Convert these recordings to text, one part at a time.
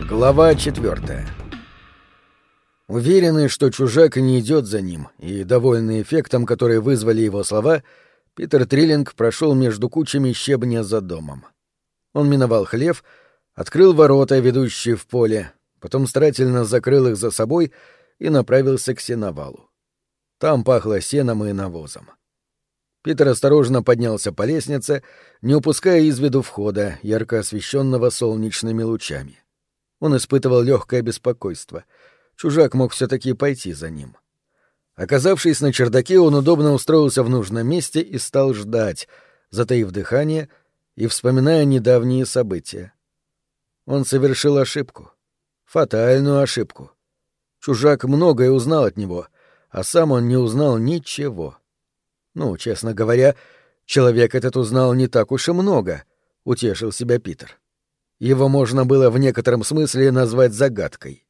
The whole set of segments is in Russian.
Глава четвертая. Уверенный, что чужак не идет за ним, и довольный эффектом, который вызвали его слова, Питер Триллинг прошел между кучами щебня за домом. Он миновал хлев, открыл ворота, ведущие в поле, потом старательно закрыл их за собой и направился к сеновалу. Там пахло сеном и навозом. Питер осторожно поднялся по лестнице, не упуская из виду входа, ярко освещенного солнечными лучами. Он испытывал легкое беспокойство. Чужак мог все-таки пойти за ним. Оказавшись на чердаке, он удобно устроился в нужном месте и стал ждать, затаив дыхание и вспоминая недавние события. Он совершил ошибку. Фатальную ошибку. Чужак многое узнал от него, а сам он не узнал ничего. Ну, честно говоря, человек этот узнал не так уж и много, — утешил себя Питер. Его можно было в некотором смысле назвать загадкой.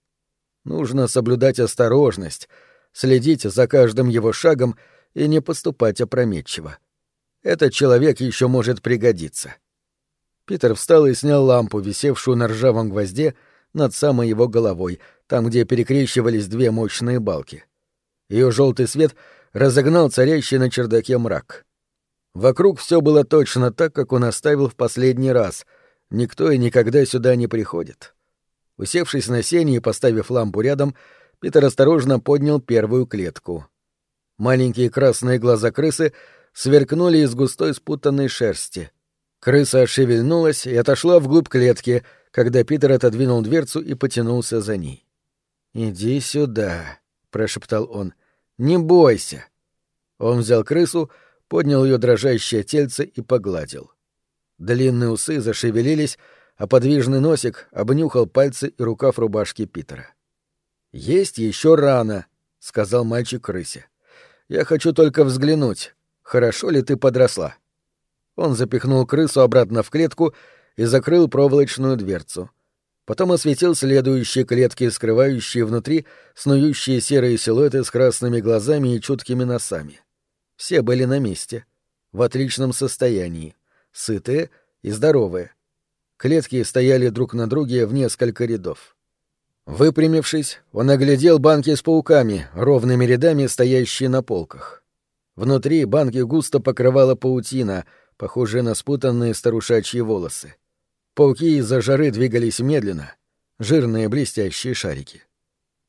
Нужно соблюдать осторожность, следить за каждым его шагом и не поступать опрометчиво. Этот человек еще может пригодиться. Питер встал и снял лампу, висевшую на ржавом гвозде над самой его головой, там, где перекрещивались две мощные балки. Ее желтый свет разогнал царящий на чердаке мрак. Вокруг все было точно так, как он оставил в последний раз — Никто и никогда сюда не приходит. Усевшись на сене и поставив лампу рядом, Питер осторожно поднял первую клетку. Маленькие красные глаза крысы сверкнули из густой спутанной шерсти. Крыса шевельнулась и отошла вглубь клетки, когда Питер отодвинул дверцу и потянулся за ней. «Иди сюда», — прошептал он. «Не бойся». Он взял крысу, поднял ее дрожащее тельце и погладил. Длинные усы зашевелились, а подвижный носик обнюхал пальцы и рукав рубашки Питера. «Есть еще рано», — сказал мальчик крысе. «Я хочу только взглянуть, хорошо ли ты подросла». Он запихнул крысу обратно в клетку и закрыл проволочную дверцу. Потом осветил следующие клетки, скрывающие внутри снующие серые силуэты с красными глазами и чуткими носами. Все были на месте, в отличном состоянии сытые и здоровые. Клетки стояли друг на друге в несколько рядов. Выпрямившись, он оглядел банки с пауками, ровными рядами стоящие на полках. Внутри банки густо покрывала паутина, похожая на спутанные старушачьи волосы. Пауки из-за жары двигались медленно, жирные блестящие шарики.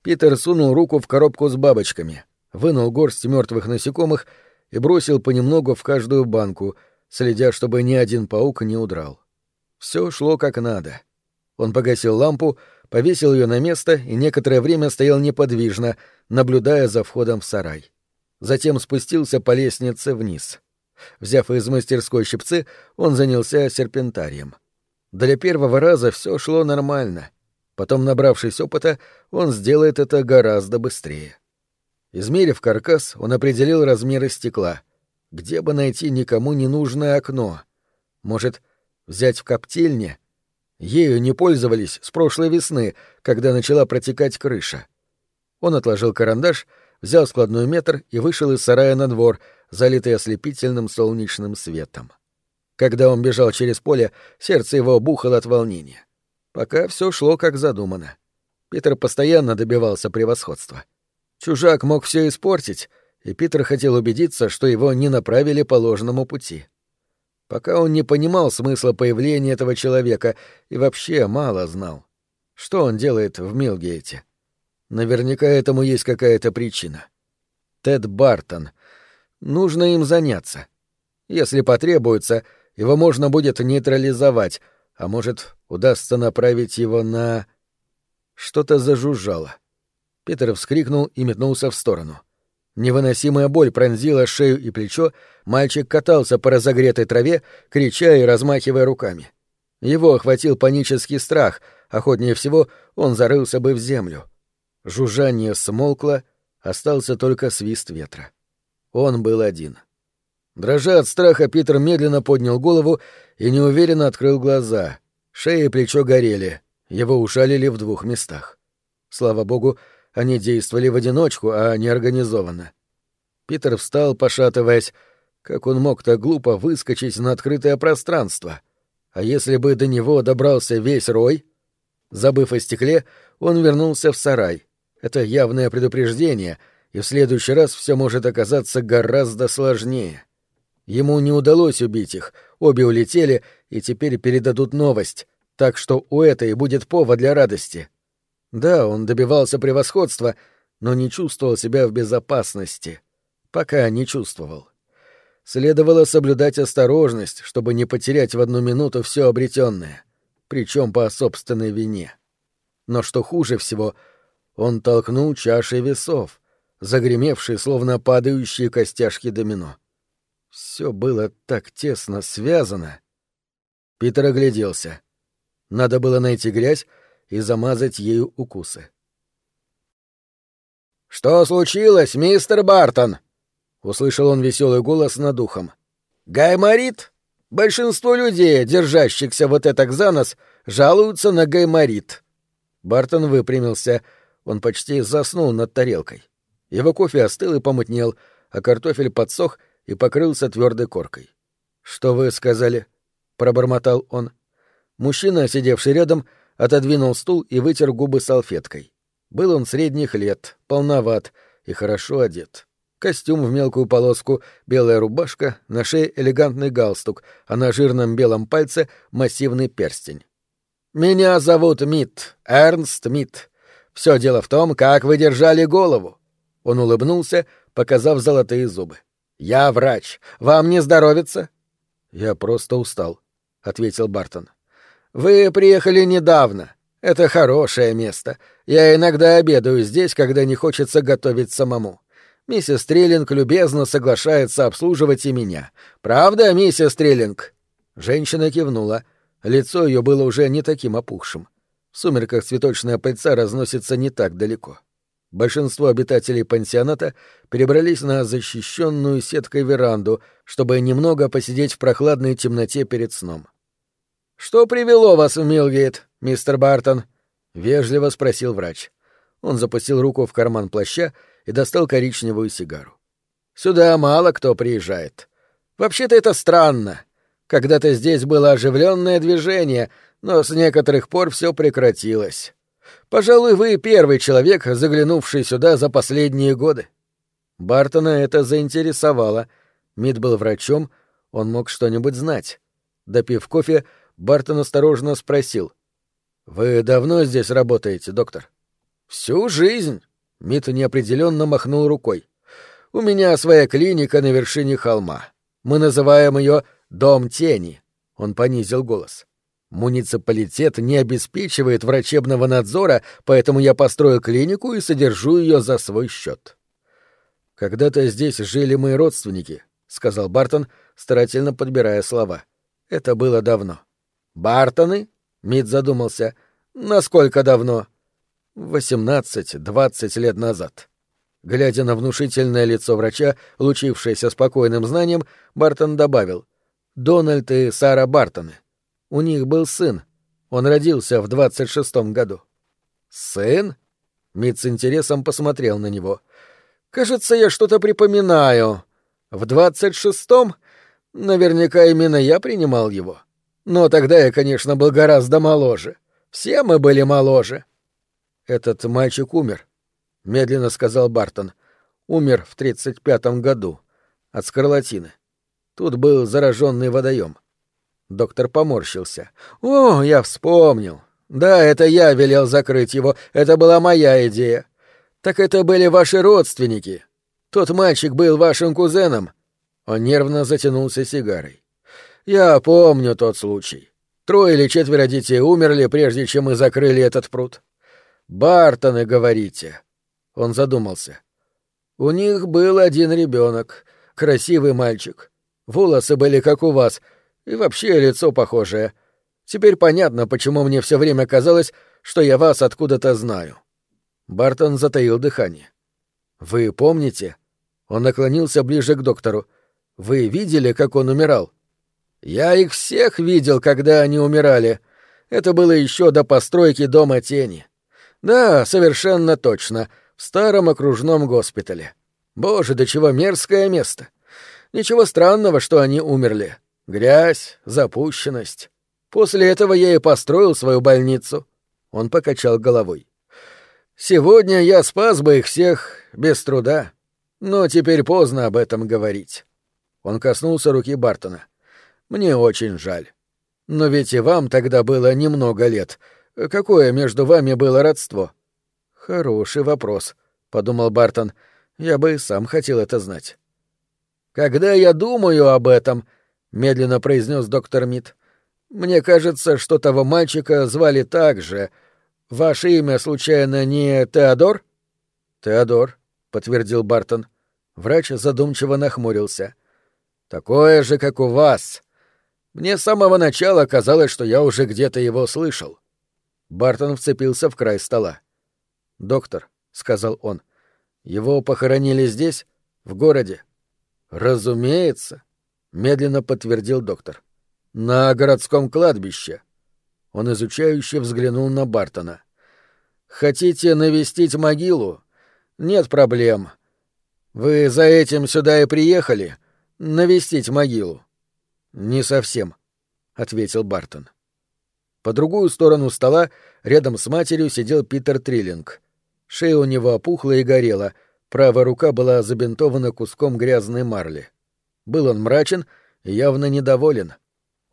Питер сунул руку в коробку с бабочками, вынул горсть мертвых насекомых и бросил понемногу в каждую банку — следя, чтобы ни один паук не удрал. Все шло как надо. Он погасил лампу, повесил ее на место и некоторое время стоял неподвижно, наблюдая за входом в сарай. Затем спустился по лестнице вниз. Взяв из мастерской щипцы, он занялся серпентарием. Для первого раза все шло нормально. Потом, набравшись опыта, он сделает это гораздо быстрее. Измерив каркас, он определил размеры стекла — где бы найти никому не нужное окно? Может, взять в коптильне? Ею не пользовались с прошлой весны, когда начала протекать крыша. Он отложил карандаш, взял складной метр и вышел из сарая на двор, залитый ослепительным солнечным светом. Когда он бежал через поле, сердце его бухало от волнения. Пока все шло как задумано. Питер постоянно добивался превосходства. Чужак мог все испортить, и Питер хотел убедиться, что его не направили по ложному пути. Пока он не понимал смысла появления этого человека и вообще мало знал. Что он делает в Милгейте? Наверняка этому есть какая-то причина. Тед Бартон. Нужно им заняться. Если потребуется, его можно будет нейтрализовать, а может, удастся направить его на... Что-то зажужжало. Питер вскрикнул и метнулся в сторону. — Невыносимая боль пронзила шею и плечо, мальчик катался по разогретой траве, крича и размахивая руками. Его охватил панический страх, охотнее всего он зарылся бы в землю. Жужжание смолкло, остался только свист ветра. Он был один. Дрожа от страха, Питер медленно поднял голову и неуверенно открыл глаза. Шея и плечо горели, его ушалили в двух местах. Слава богу, они действовали в одиночку, а не организованно. Питер встал, пошатываясь. Как он мог так глупо выскочить на открытое пространство? А если бы до него добрался весь рой? Забыв о стекле, он вернулся в сарай. Это явное предупреждение, и в следующий раз все может оказаться гораздо сложнее. Ему не удалось убить их, обе улетели и теперь передадут новость, так что у этой будет повод для радости. Да, он добивался превосходства, но не чувствовал себя в безопасности. Пока не чувствовал. Следовало соблюдать осторожность, чтобы не потерять в одну минуту все обретенное, причем по собственной вине. Но что хуже всего, он толкнул чаши весов, загремевшие, словно падающие костяшки домино. Все было так тесно связано. Питер огляделся. Надо было найти грязь и замазать ею укусы. «Что случилось, мистер Бартон?» — услышал он веселый голос над ухом. «Гайморит? Большинство людей, держащихся вот это за нос, жалуются на гайморит». Бартон выпрямился. Он почти заснул над тарелкой. Его кофе остыл и помутнел, а картофель подсох и покрылся твердой коркой. «Что вы сказали?» — пробормотал он. Мужчина, сидевший рядом, отодвинул стул и вытер губы салфеткой. Был он средних лет, полноват и хорошо одет. Костюм в мелкую полоску, белая рубашка, на шее элегантный галстук, а на жирном белом пальце массивный перстень. «Меня зовут Мит, Эрнст Мит. Все дело в том, как вы держали голову». Он улыбнулся, показав золотые зубы. «Я врач. Вам не здоровится?» «Я просто устал», — ответил Бартон. «Вы приехали недавно. Это хорошее место. Я иногда обедаю здесь, когда не хочется готовить самому. Миссис Триллинг любезно соглашается обслуживать и меня. Правда, миссис Триллинг?» Женщина кивнула. Лицо ее было уже не таким опухшим. В сумерках цветочная пыльца разносится не так далеко. Большинство обитателей пансионата перебрались на защищенную сеткой веранду, чтобы немного посидеть в прохладной темноте перед сном. «Что привело вас в Милгейт, мистер Бартон?» — вежливо спросил врач. Он запустил руку в карман плаща и достал коричневую сигару. «Сюда мало кто приезжает. Вообще-то это странно. Когда-то здесь было оживленное движение, но с некоторых пор все прекратилось. Пожалуй, вы первый человек, заглянувший сюда за последние годы». Бартона это заинтересовало. Мид был врачом, он мог что-нибудь знать. Допив кофе, Бартон осторожно спросил. «Вы давно здесь работаете, доктор?» «Всю жизнь», — Мит неопределенно махнул рукой. «У меня своя клиника на вершине холма. Мы называем ее «Дом тени», — он понизил голос. «Муниципалитет не обеспечивает врачебного надзора, поэтому я построю клинику и содержу ее за свой счет». «Когда-то здесь жили мои родственники», — сказал Бартон, старательно подбирая слова. «Это было давно». «Бартоны?» — Мид задумался. «Насколько давно?» «Восемнадцать-двадцать лет назад». Глядя на внушительное лицо врача, лучившееся спокойным знанием, Бартон добавил. «Дональд и Сара Бартоны. У них был сын. Он родился в двадцать шестом году». «Сын?» Мид с интересом посмотрел на него. «Кажется, я что-то припоминаю. В двадцать шестом? Наверняка именно я принимал его». Но тогда я, конечно, был гораздо моложе. Все мы были моложе. Этот мальчик умер, медленно сказал Бартон. Умер в тридцать пятом году от скарлатины. Тут был зараженный водоем. Доктор поморщился. О, я вспомнил. Да, это я велел закрыть его. Это была моя идея. Так это были ваши родственники. Тот мальчик был вашим кузеном. Он нервно затянулся сигарой. Я помню тот случай. Трое или четверо детей умерли, прежде чем мы закрыли этот пруд. Бартоны, говорите. Он задумался. У них был один ребенок, красивый мальчик. Волосы были как у вас, и вообще лицо похожее. Теперь понятно, почему мне все время казалось, что я вас откуда-то знаю. Бартон затаил дыхание. Вы помните? Он наклонился ближе к доктору. Вы видели, как он умирал? Я их всех видел, когда они умирали. Это было еще до постройки Дома Тени. Да, совершенно точно, в старом окружном госпитале. Боже, до чего мерзкое место. Ничего странного, что они умерли. Грязь, запущенность. После этого я и построил свою больницу. Он покачал головой. «Сегодня я спас бы их всех без труда, но теперь поздно об этом говорить». Он коснулся руки Бартона. «Мне очень жаль. Но ведь и вам тогда было немного лет. Какое между вами было родство?» «Хороший вопрос», — подумал Бартон. «Я бы и сам хотел это знать». «Когда я думаю об этом», — медленно произнес доктор Мит, — «мне кажется, что того мальчика звали так же. Ваше имя, случайно, не Теодор?» «Теодор», — подтвердил Бартон. Врач задумчиво нахмурился. «Такое же, как у вас. Мне с самого начала казалось, что я уже где-то его слышал». Бартон вцепился в край стола. «Доктор», — сказал он, — «его похоронили здесь, в городе?» «Разумеется», — медленно подтвердил доктор. «На городском кладбище». Он изучающе взглянул на Бартона. «Хотите навестить могилу? Нет проблем. Вы за этим сюда и приехали? Навестить могилу?» «Не совсем», — ответил Бартон. По другую сторону стола, рядом с матерью, сидел Питер Триллинг. Шея у него опухла и горела, правая рука была забинтована куском грязной марли. Был он мрачен и явно недоволен.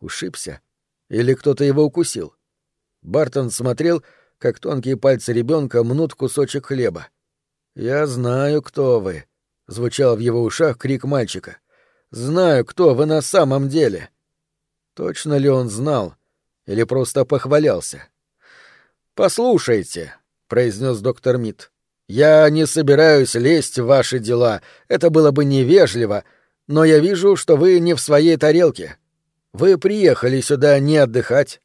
Ушибся. Или кто-то его укусил. Бартон смотрел, как тонкие пальцы ребенка мнут кусочек хлеба. «Я знаю, кто вы», — звучал в его ушах крик мальчика. «Знаю, кто вы на самом деле». Точно ли он знал или просто похвалялся? «Послушайте», — произнес доктор Мит, — «я не собираюсь лезть в ваши дела, это было бы невежливо, но я вижу, что вы не в своей тарелке. Вы приехали сюда не отдыхать».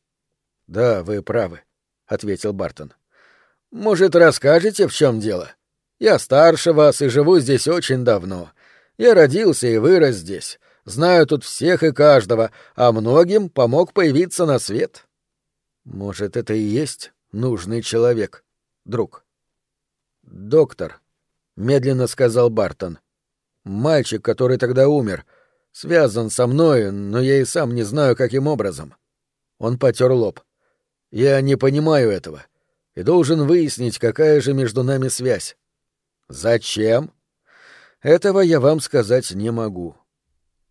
«Да, вы правы», — ответил Бартон. «Может, расскажете, в чем дело? Я старше вас и живу здесь очень давно. Я родился и вырос здесь. Знаю тут всех и каждого, а многим помог появиться на свет». «Может, это и есть нужный человек, друг?» «Доктор», — медленно сказал Бартон. «Мальчик, который тогда умер, связан со мной, но я и сам не знаю, каким образом». Он потер лоб. Я не понимаю этого и должен выяснить, какая же между нами связь. Зачем? Этого я вам сказать не могу.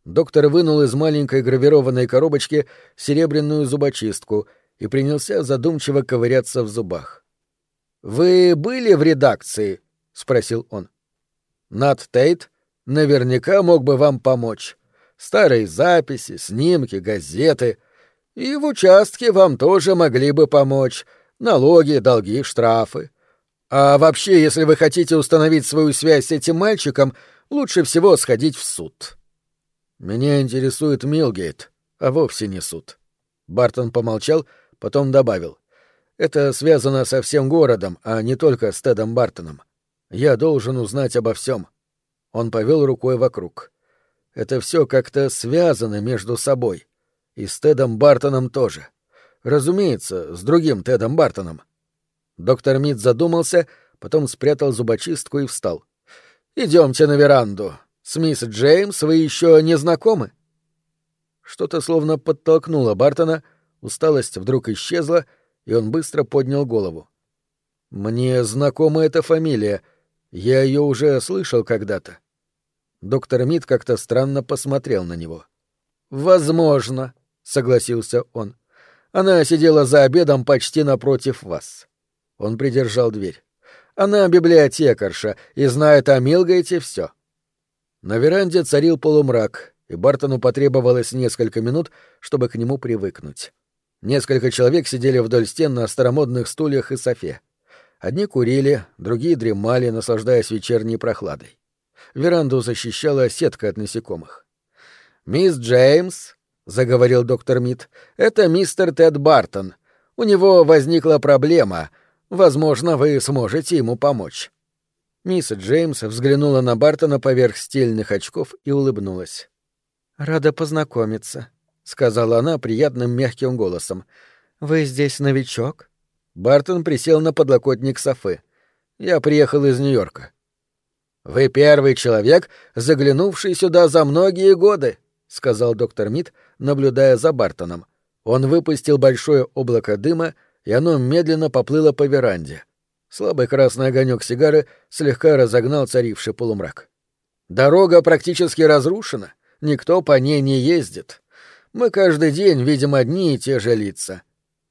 Доктор вынул из маленькой гравированной коробочки серебряную зубочистку и принялся задумчиво ковыряться в зубах. Вы были в редакции? спросил он. Нат Тейт наверняка мог бы вам помочь. Старые записи, снимки, газеты — и в участке вам тоже могли бы помочь. Налоги, долги, штрафы. А вообще, если вы хотите установить свою связь с этим мальчиком, лучше всего сходить в суд. Меня интересует Милгейт, а вовсе не суд. Бартон помолчал, потом добавил. Это связано со всем городом, а не только с Тедом Бартоном. Я должен узнать обо всем. Он повел рукой вокруг. Это все как-то связано между собой. И с Тедом Бартоном тоже. Разумеется, с другим Тедом Бартоном. Доктор Мид задумался, потом спрятал зубочистку и встал. Идемте на веранду. С мисс Джеймс вы еще не знакомы? Что-то словно подтолкнуло Бартона, усталость вдруг исчезла, и он быстро поднял голову. Мне знакома эта фамилия. Я ее уже слышал когда-то. Доктор Мид как-то странно посмотрел на него. Возможно, согласился он. Она сидела за обедом почти напротив вас. Он придержал дверь. Она библиотекарша и знает о Милгайте все. На веранде царил полумрак, и Бартону потребовалось несколько минут, чтобы к нему привыкнуть. Несколько человек сидели вдоль стен на старомодных стульях и софе. Одни курили, другие дремали, наслаждаясь вечерней прохладой. Веранду защищала сетка от насекомых. «Мисс Джеймс», заговорил доктор Мит. Это мистер Тед Бартон. У него возникла проблема. Возможно, вы сможете ему помочь. Мисс Джеймс взглянула на Бартона поверх стильных очков и улыбнулась. Рада познакомиться, сказала она приятным мягким голосом. Вы здесь новичок? Бартон присел на подлокотник софы. Я приехал из Нью-Йорка. Вы первый человек, заглянувший сюда за многие годы, сказал доктор Мит, наблюдая за Бартоном. Он выпустил большое облако дыма и оно медленно поплыло по веранде. Слабый красный огонек сигары слегка разогнал царивший полумрак. Дорога практически разрушена, никто по ней не ездит. Мы каждый день видим одни и те же лица.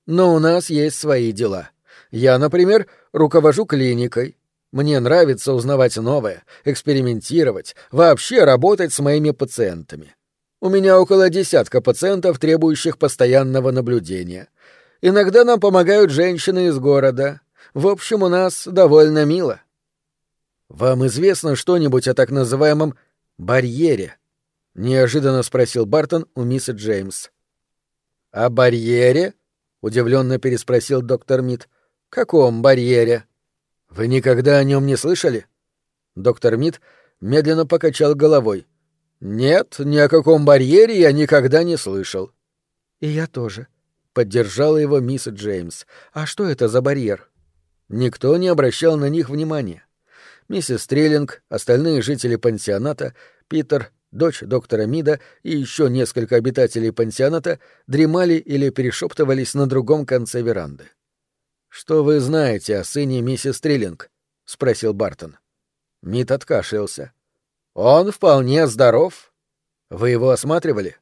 Но у нас есть свои дела. Я, например, руковожу клиникой. Мне нравится узнавать новое, экспериментировать, вообще работать с моими пациентами. У меня около десятка пациентов, требующих постоянного наблюдения. Иногда нам помогают женщины из города. В общем, у нас довольно мило. Вам известно что-нибудь о так называемом барьере? неожиданно спросил Бартон у мисс Джеймс. О барьере? удивленно переспросил доктор Мит. Каком барьере? Вы никогда о нем не слышали? Доктор Мит медленно покачал головой. Нет, ни о каком барьере я никогда не слышал. И я тоже, поддержала его мисс Джеймс. А что это за барьер? Никто не обращал на них внимания. Миссис Стреллинг, остальные жители пансионата, Питер, дочь доктора Мида и еще несколько обитателей пансионата дремали или перешептывались на другом конце веранды. «Что вы знаете о сыне миссис Стреллинг?» — спросил Бартон. Мид откашлялся. «Он вполне здоров. Вы его осматривали?»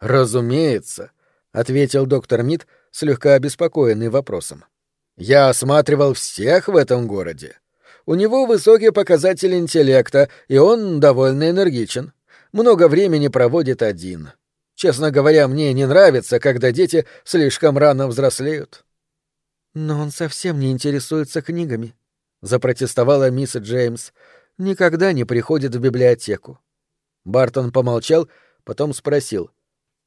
«Разумеется», — ответил доктор Мид, слегка обеспокоенный вопросом. Я осматривал всех в этом городе. У него высокий показатель интеллекта, и он довольно энергичен. Много времени проводит один. Честно говоря, мне не нравится, когда дети слишком рано взрослеют. Но он совсем не интересуется книгами, запротестовала мисс Джеймс. Никогда не приходит в библиотеку. Бартон помолчал, потом спросил: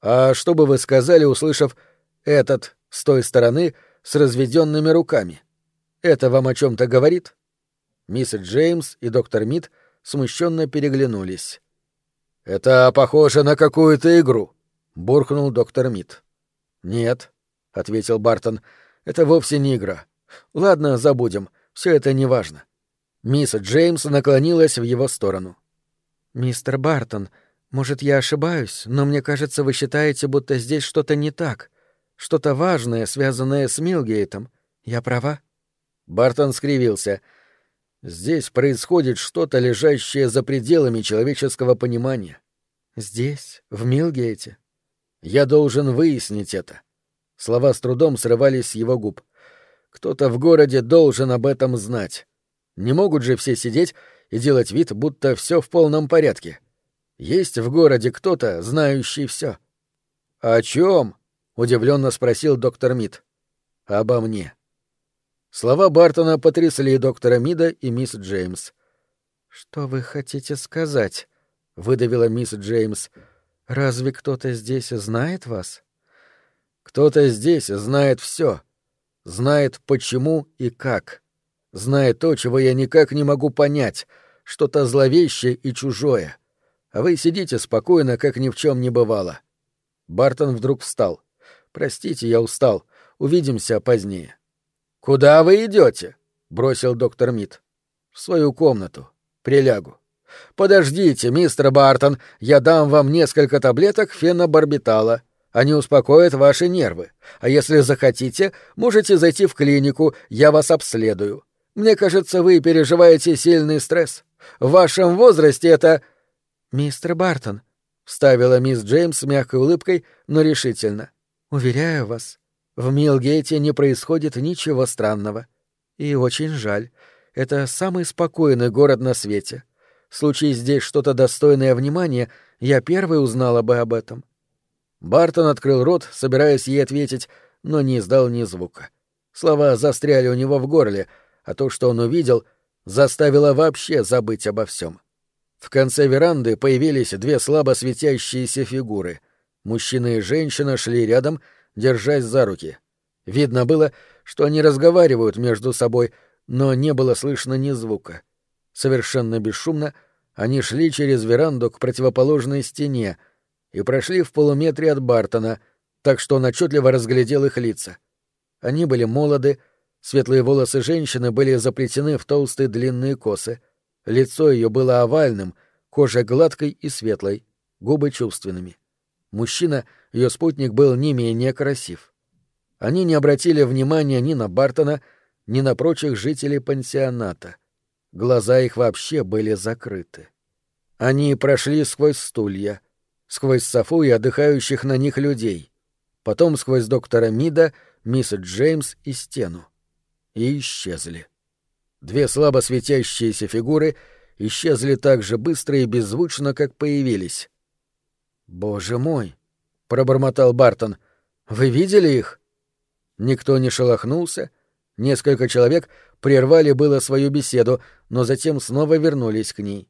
"А что бы вы сказали, услышав этот с той стороны с разведенными руками. Это вам о чем-то говорит? Мисс Джеймс и доктор Мид смущенно переглянулись. Это похоже на какую-то игру, буркнул доктор Мид. Нет, ответил Бартон. Это вовсе не игра. Ладно, забудем. Все это неважно. Мисс Джеймс наклонилась в его сторону. Мистер Бартон, может, я ошибаюсь, но мне кажется, вы считаете, будто здесь что-то не так. Что-то важное, связанное с Милгейтом. Я права?» Бартон скривился. «Здесь происходит что-то, лежащее за пределами человеческого понимания. Здесь, в Милгейте. Я должен выяснить это». Слова с трудом срывались с его губ. «Кто-то в городе должен об этом знать. Не могут же все сидеть и делать вид, будто все в полном порядке. Есть в городе кто-то, знающий все. «О чем?» удивленно спросил доктор Мид. Обо мне. Слова Бартона потрясли доктора Мида и мисс Джеймс. Что вы хотите сказать? выдавила мисс Джеймс. Разве кто-то здесь знает вас? Кто-то здесь знает все, знает почему и как, знает то, чего я никак не могу понять, что-то зловещее и чужое. А вы сидите спокойно, как ни в чем не бывало. Бартон вдруг встал. Простите, я устал. Увидимся позднее. Куда вы идете? бросил доктор Мит. В свою комнату. Прилягу. Подождите, мистер Бартон, я дам вам несколько таблеток фенобарбитала. Они успокоят ваши нервы. А если захотите, можете зайти в клинику, я вас обследую. Мне кажется, вы переживаете сильный стресс. В вашем возрасте это... Мистер Бартон, вставила мисс Джеймс с мягкой улыбкой, но решительно. Уверяю вас, в Милгейте не происходит ничего странного. И очень жаль. Это самый спокойный город на свете. Случай здесь что-то достойное внимания, я первый узнала бы об этом. Бартон открыл рот, собираясь ей ответить, но не издал ни звука. Слова застряли у него в горле, а то, что он увидел, заставило вообще забыть обо всем. В конце веранды появились две слабо светящиеся фигуры — Мужчина и женщина шли рядом, держась за руки. Видно было, что они разговаривают между собой, но не было слышно ни звука. Совершенно бесшумно они шли через веранду к противоположной стене и прошли в полуметре от Бартона, так что он отчетливо разглядел их лица. Они были молоды, светлые волосы женщины были заплетены в толстые длинные косы, лицо ее было овальным, кожа гладкой и светлой, губы чувственными. Мужчина, ее спутник, был не менее красив. они не обратили внимания ни на Бартона, ни на прочих жителей пансионата. Глаза их вообще были закрыты. Они прошли сквозь стулья, сквозь софу и отдыхающих на них людей, потом сквозь доктора Мида, мисс Джеймс и стену. И исчезли. Две слабо светящиеся фигуры исчезли так же быстро и беззвучно, как появились. «Боже мой!» — пробормотал Бартон. «Вы видели их?» Никто не шелохнулся. Несколько человек прервали было свою беседу, но затем снова вернулись к ней.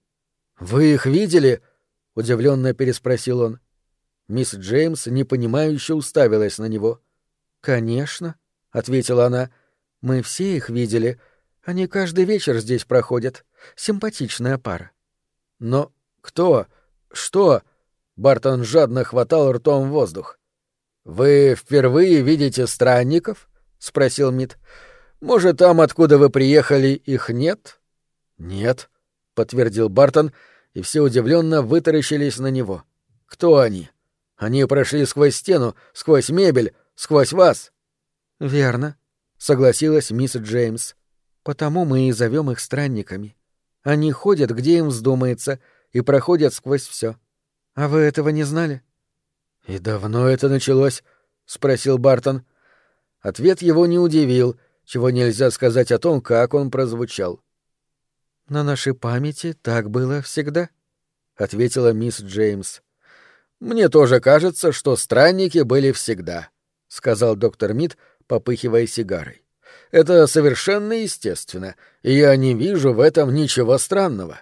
«Вы их видели?» — удивленно переспросил он. Мисс Джеймс непонимающе уставилась на него. «Конечно», — ответила она. «Мы все их видели. Они каждый вечер здесь проходят. Симпатичная пара». «Но кто? Что?» Бартон жадно хватал ртом воздух. «Вы впервые видите странников?» — спросил Мит. «Может, там, откуда вы приехали, их нет?» «Нет», — подтвердил Бартон, и все удивленно вытаращились на него. «Кто они? Они прошли сквозь стену, сквозь мебель, сквозь вас». «Верно», — согласилась мисс Джеймс. «Потому мы и зовем их странниками. Они ходят, где им вздумается, и проходят сквозь все. А вы этого не знали?» «И давно это началось?» — спросил Бартон. Ответ его не удивил, чего нельзя сказать о том, как он прозвучал. «На нашей памяти так было всегда», — ответила мисс Джеймс. «Мне тоже кажется, что странники были всегда», — сказал доктор Мид, попыхивая сигарой. «Это совершенно естественно, и я не вижу в этом ничего странного».